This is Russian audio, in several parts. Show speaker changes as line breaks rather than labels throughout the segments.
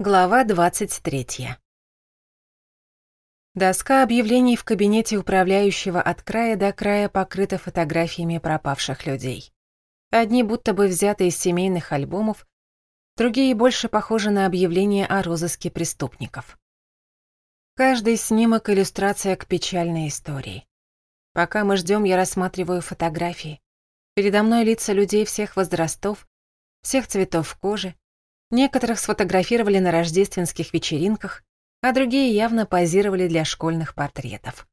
Глава 23. Доска объявлений в кабинете управляющего от края до края покрыта фотографиями пропавших людей. Одни будто бы взяты из семейных альбомов, другие больше похожи на объявления о розыске преступников. Каждый снимок — иллюстрация к печальной истории. Пока мы ждем, я рассматриваю фотографии. Передо мной лица людей всех возрастов, всех цветов кожи, Некоторых сфотографировали на рождественских вечеринках, а другие явно позировали для школьных портретов.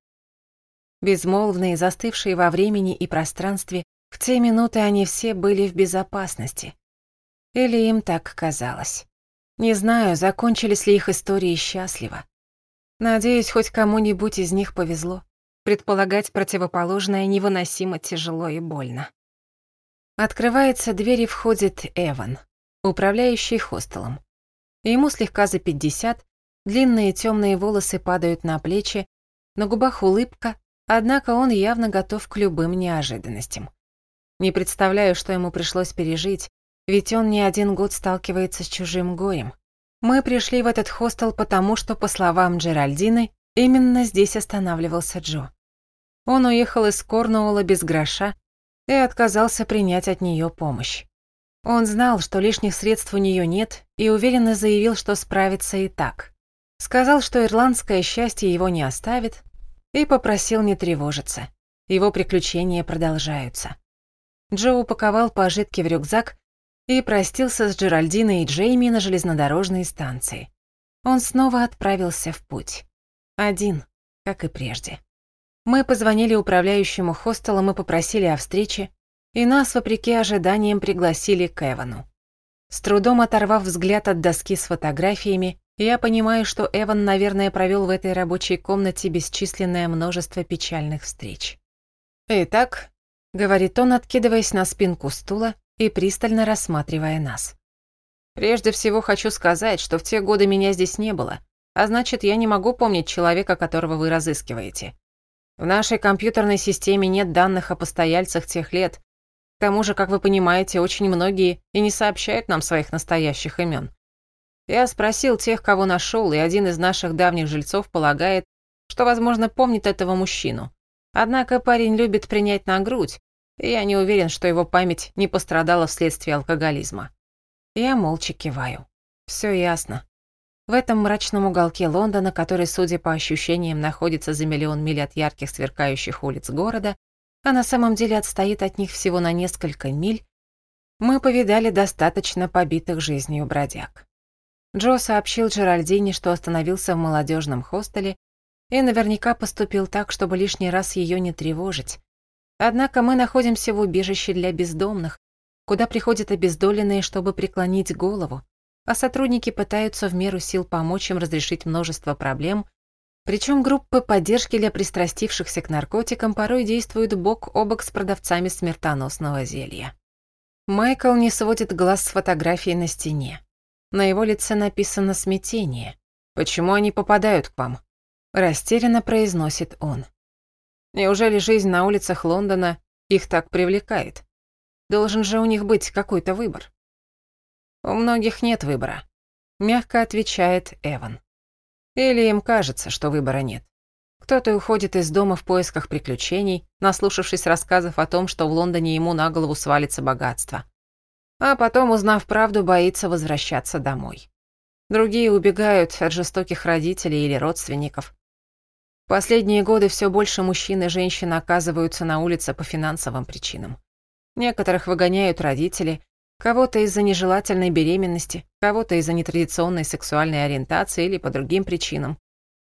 Безмолвные, застывшие во времени и пространстве, в те минуты они все были в безопасности. Или им так казалось. Не знаю, закончились ли их истории счастливо. Надеюсь, хоть кому-нибудь из них повезло. Предполагать противоположное невыносимо тяжело и больно. Открывается дверь и входит Эван управляющий хостелом. Ему слегка за 50, длинные темные волосы падают на плечи, на губах улыбка, однако он явно готов к любым неожиданностям. Не представляю, что ему пришлось пережить, ведь он не один год сталкивается с чужим горем. Мы пришли в этот хостел потому, что, по словам Джеральдины, именно здесь останавливался Джо. Он уехал из Корнуула без гроша и отказался принять от нее помощь. Он знал, что лишних средств у нее нет, и уверенно заявил, что справится и так. Сказал, что ирландское счастье его не оставит, и попросил не тревожиться. Его приключения продолжаются. Джо упаковал пожитки в рюкзак и простился с Джеральдиной и Джейми на железнодорожной станции. Он снова отправился в путь. Один, как и прежде. Мы позвонили управляющему хостелом и попросили о встрече, и нас, вопреки ожиданиям, пригласили к Эвану. С трудом оторвав взгляд от доски с фотографиями, я понимаю, что Эван, наверное, провел в этой рабочей комнате бесчисленное множество печальных встреч. «Итак», — говорит он, откидываясь на спинку стула и пристально рассматривая нас. «Прежде всего хочу сказать, что в те годы меня здесь не было, а значит, я не могу помнить человека, которого вы разыскиваете. В нашей компьютерной системе нет данных о постояльцах тех лет, к тому же, как вы понимаете, очень многие и не сообщают нам своих настоящих имен. Я спросил тех, кого нашел, и один из наших давних жильцов полагает, что, возможно, помнит этого мужчину. Однако парень любит принять на грудь, и я не уверен, что его память не пострадала вследствие алкоголизма. Я молча киваю. Все ясно. В этом мрачном уголке Лондона, который, судя по ощущениям, находится за миллион миль от ярких сверкающих улиц города, а на самом деле отстоит от них всего на несколько миль, мы повидали достаточно побитых жизнью бродяг. Джо сообщил Джеральдине, что остановился в молодежном хостеле и наверняка поступил так, чтобы лишний раз ее не тревожить. Однако мы находимся в убежище для бездомных, куда приходят обездоленные, чтобы преклонить голову, а сотрудники пытаются в меру сил помочь им разрешить множество проблем, причем группы поддержки для пристрастившихся к наркотикам порой действуют бок о бок с продавцами смертоносного зелья. Майкл не сводит глаз с фотографии на стене. На его лице написано смятение. «Почему они попадают к вам?» Растерянно произносит он. Неужели жизнь на улицах Лондона их так привлекает? Должен же у них быть какой-то выбор. У многих нет выбора, мягко отвечает Эван. Или им кажется, что выбора нет. Кто-то уходит из дома в поисках приключений, наслушавшись рассказов о том, что в Лондоне ему на голову свалится богатство. А потом, узнав правду, боится возвращаться домой. Другие убегают от жестоких родителей или родственников. В последние годы все больше мужчин и женщин оказываются на улице по финансовым причинам. Некоторых выгоняют родители, Кого-то из-за нежелательной беременности, кого-то из-за нетрадиционной сексуальной ориентации или по другим причинам,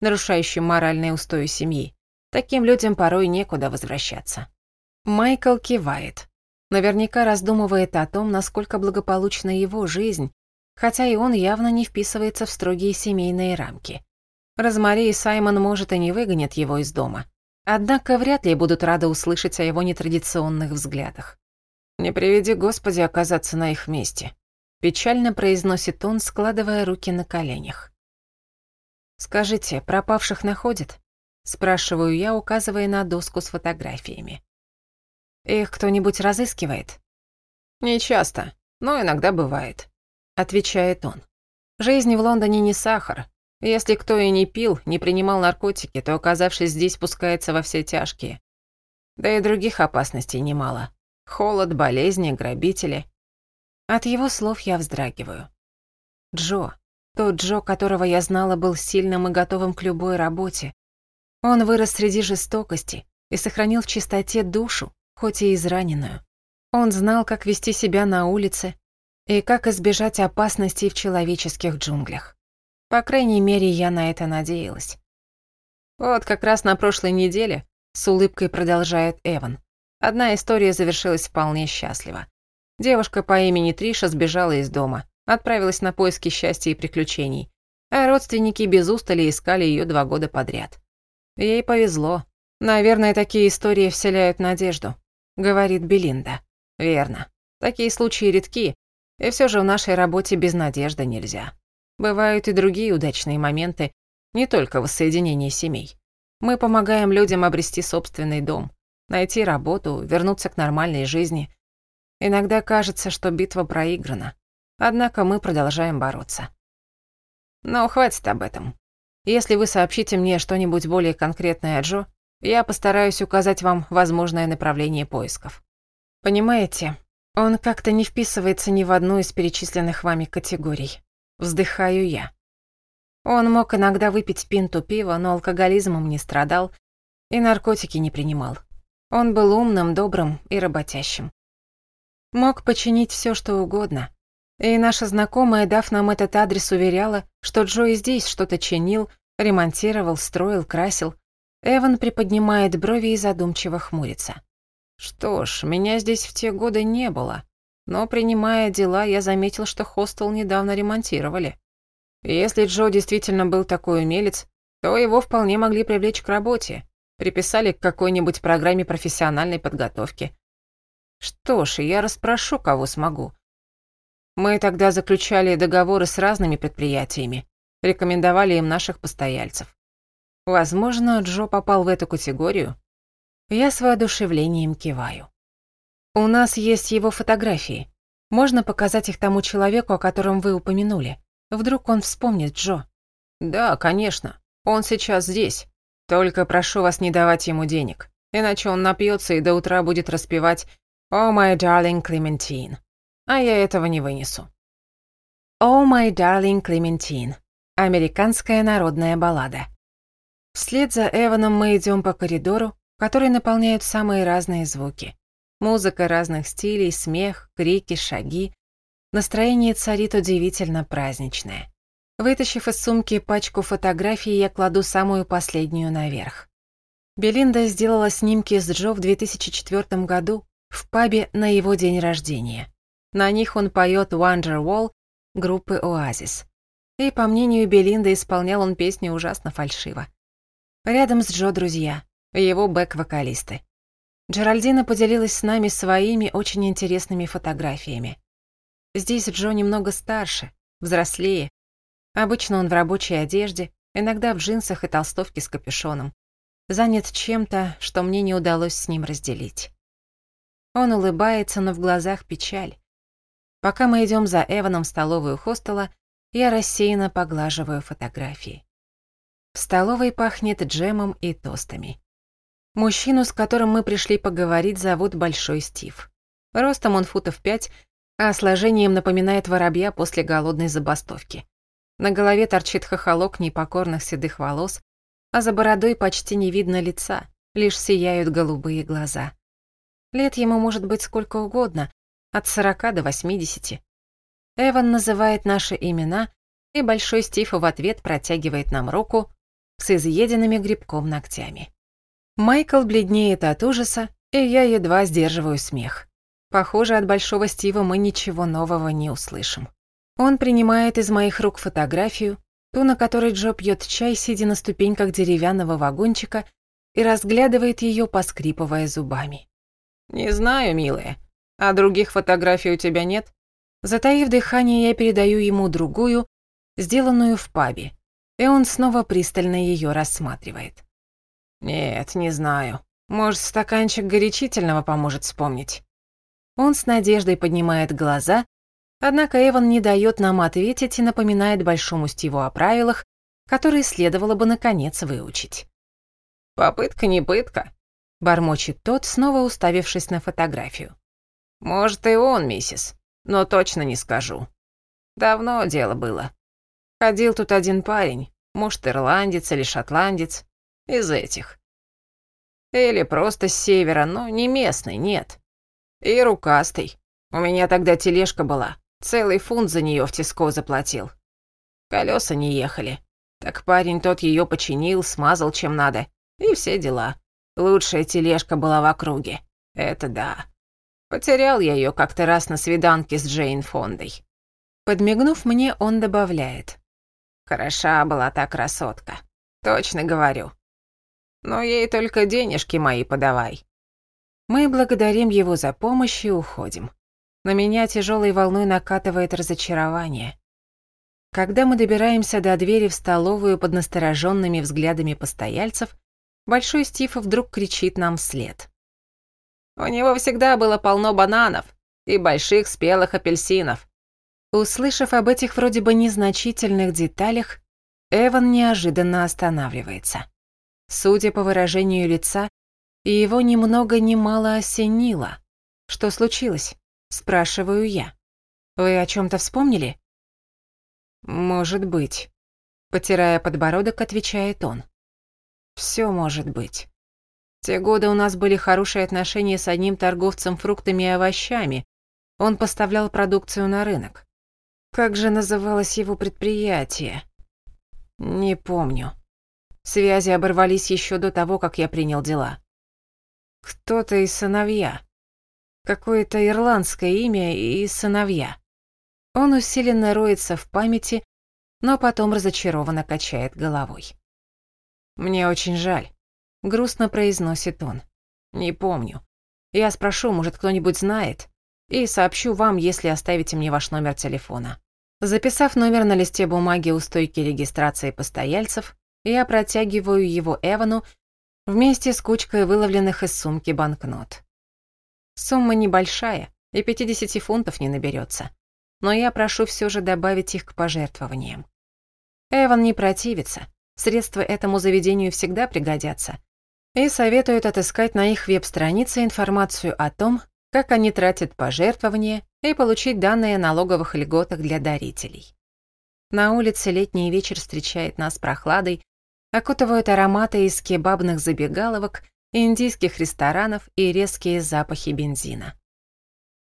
нарушающим моральные устои семьи. Таким людям порой некуда возвращаться. Майкл кивает. Наверняка раздумывает о том, насколько благополучна его жизнь, хотя и он явно не вписывается в строгие семейные рамки. Розмари и Саймон, может, и не выгонят его из дома. Однако вряд ли будут рады услышать о его нетрадиционных взглядах. «Не приведи, Господи, оказаться на их месте», — печально произносит он, складывая руки на коленях. «Скажите, пропавших находят?» — спрашиваю я, указывая на доску с фотографиями. «Их кто-нибудь разыскивает?» «Не часто, но иногда бывает», — отвечает он. «Жизнь в Лондоне не сахар. Если кто и не пил, не принимал наркотики, то, оказавшись здесь, пускается во все тяжкие. Да и других опасностей немало. Холод, болезни, грабители. От его слов я вздрагиваю. Джо, тот Джо, которого я знала, был сильным и готовым к любой работе. Он вырос среди жестокости и сохранил в чистоте душу, хоть и израненную. Он знал, как вести себя на улице и как избежать опасностей в человеческих джунглях. По крайней мере, я на это надеялась. Вот как раз на прошлой неделе, с улыбкой продолжает Эван, Одна история завершилась вполне счастливо. Девушка по имени Триша сбежала из дома, отправилась на поиски счастья и приключений, а родственники без устали искали ее два года подряд. Ей повезло. Наверное, такие истории вселяют надежду, говорит Белинда. Верно. Такие случаи редки, и все же в нашей работе без надежды нельзя. Бывают и другие удачные моменты, не только воссоединение семей. Мы помогаем людям обрести собственный дом, найти работу, вернуться к нормальной жизни. Иногда кажется, что битва проиграна. Однако мы продолжаем бороться. Но хватит об этом. Если вы сообщите мне что-нибудь более конкретное о Джо, я постараюсь указать вам возможное направление поисков. Понимаете, он как-то не вписывается ни в одну из перечисленных вами категорий. Вздыхаю я. Он мог иногда выпить пинту пива, но алкоголизмом не страдал и наркотики не принимал. Он был умным, добрым и работящим. Мог починить все, что угодно. И наша знакомая, дав нам этот адрес, уверяла, что Джо и здесь что-то чинил, ремонтировал, строил, красил. Эван приподнимает брови и задумчиво хмурится. «Что ж, меня здесь в те годы не было. Но, принимая дела, я заметил, что хостел недавно ремонтировали. Если Джо действительно был такой умелец, то его вполне могли привлечь к работе приписали к какой-нибудь программе профессиональной подготовки. Что ж, я расспрошу, кого смогу. Мы тогда заключали договоры с разными предприятиями, рекомендовали им наших постояльцев. Возможно, Джо попал в эту категорию. Я с воодушевлением киваю. У нас есть его фотографии. Можно показать их тому человеку, о котором вы упомянули. Вдруг он вспомнит Джо. Да, конечно. Он сейчас здесь. Только прошу вас не давать ему денег, иначе он напьется и до утра будет распевать «О, my darling Клементин, а я этого не вынесу. «О, my darling Клементин, — американская народная баллада. Вслед за Эваном мы идем по коридору, который наполняют самые разные звуки. Музыка разных стилей, смех, крики, шаги. Настроение царит удивительно праздничное. Вытащив из сумки пачку фотографий, я кладу самую последнюю наверх. Белинда сделала снимки с Джо в 2004 году в пабе на его день рождения. На них он поет Wonderwall группы Оазис. И, по мнению Белинды, исполнял он песню ужасно фальшиво. Рядом с Джо друзья, его бэк-вокалисты. Джеральдина поделилась с нами своими очень интересными фотографиями. Здесь Джо немного старше, взрослее, Обычно он в рабочей одежде, иногда в джинсах и толстовке с капюшоном. Занят чем-то, что мне не удалось с ним разделить. Он улыбается, но в глазах печаль. Пока мы идем за Эваном в столовую хостела, я рассеянно поглаживаю фотографии. В столовой пахнет джемом и тостами. Мужчину, с которым мы пришли поговорить, зовут Большой Стив. Ростом он футов пять, а сложением напоминает воробья после голодной забастовки. На голове торчит хохолок непокорных седых волос, а за бородой почти не видно лица, лишь сияют голубые глаза. Лет ему может быть сколько угодно, от 40 до 80. Эван называет наши имена, и Большой Стив в ответ протягивает нам руку с изъеденными грибком ногтями. Майкл бледнеет от ужаса, и я едва сдерживаю смех. Похоже, от Большого Стива мы ничего нового не услышим. Он принимает из моих рук фотографию, ту, на которой Джо пьет чай, сидя на ступеньках деревянного вагончика и разглядывает ее, поскрипывая зубами. «Не знаю, милая. А других фотографий у тебя нет?» Затаив дыхание, я передаю ему другую, сделанную в пабе, и он снова пристально ее рассматривает. «Нет, не знаю. Может, стаканчик горячительного поможет вспомнить?» Он с надеждой поднимает глаза, Однако Эван не дает нам ответить и напоминает Большому Стиву о правилах, которые следовало бы наконец выучить.
«Попытка не пытка», —
бормочет тот, снова уставившись на фотографию.
«Может, и он, миссис, но точно не скажу. Давно дело было. Ходил тут один парень, может, ирландец или шотландец, из этих. Или просто с севера, но не местный, нет. И рукастый. У меня тогда тележка была. Целый фунт за нее в Тиско заплатил. Колеса не ехали. Так парень тот ее починил, смазал чем надо. И все дела. Лучшая тележка была в округе. Это да. Потерял я ее как-то раз на свиданке с Джейн Фондой.
Подмигнув мне, он добавляет.
Хороша была та красотка. Точно говорю. Но ей только денежки мои подавай.
Мы благодарим его за помощь и уходим. На меня тяжелой волной накатывает разочарование. Когда мы добираемся до двери в столовую под настороженными взглядами постояльцев, Большой Стив вдруг кричит нам вслед.
«У него всегда было полно бананов и больших спелых апельсинов».
Услышав об этих вроде бы незначительных деталях, Эван неожиданно останавливается. Судя по выражению лица, его немного ни мало осенило. Что случилось? Спрашиваю я. «Вы о чем-то вспомнили?» «Может быть», — потирая подбородок, отвечает он. «Все может быть. Те годы у нас были хорошие отношения с одним торговцем фруктами и овощами. Он поставлял продукцию на рынок. Как же называлось его предприятие? Не помню. Связи оборвались еще до того, как я принял дела. Кто-то из сыновья какое-то ирландское имя и сыновья. Он усиленно роется в памяти, но потом разочарованно качает головой. «Мне очень жаль», — грустно произносит он. «Не помню. Я спрошу, может, кто-нибудь знает, и сообщу вам, если оставите мне ваш номер телефона». Записав номер на листе бумаги у стойки регистрации постояльцев, я протягиваю его Эвану вместе с кучкой выловленных из сумки банкнот. Сумма небольшая, и 50 фунтов не наберется. Но я прошу все же добавить их к пожертвованиям. Эван не противится. Средства этому заведению всегда пригодятся. И советует отыскать на их веб-странице информацию о том, как они тратят пожертвования и получить данные о налоговых льготах для дарителей. На улице летний вечер встречает нас прохладой, окутывают ароматы из кебабных забегаловок индийских ресторанов и резкие запахи бензина.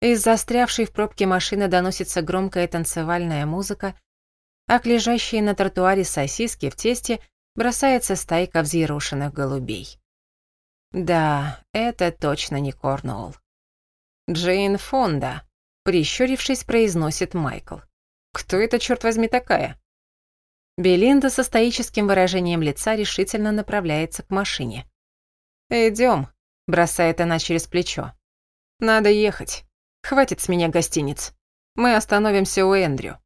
Из застрявшей в пробке машины доносится громкая танцевальная музыка, а к лежащей на тротуаре сосиски в тесте бросается стайка взъерошенных голубей. Да, это точно не Корнуолл. «Джейн Фонда», — прищурившись, произносит Майкл. «Кто это, черт возьми, такая?» Белинда со стоическим выражением лица решительно направляется к машине. «Идем», — бросает она через плечо. «Надо ехать. Хватит с меня гостиниц. Мы остановимся у Эндрю».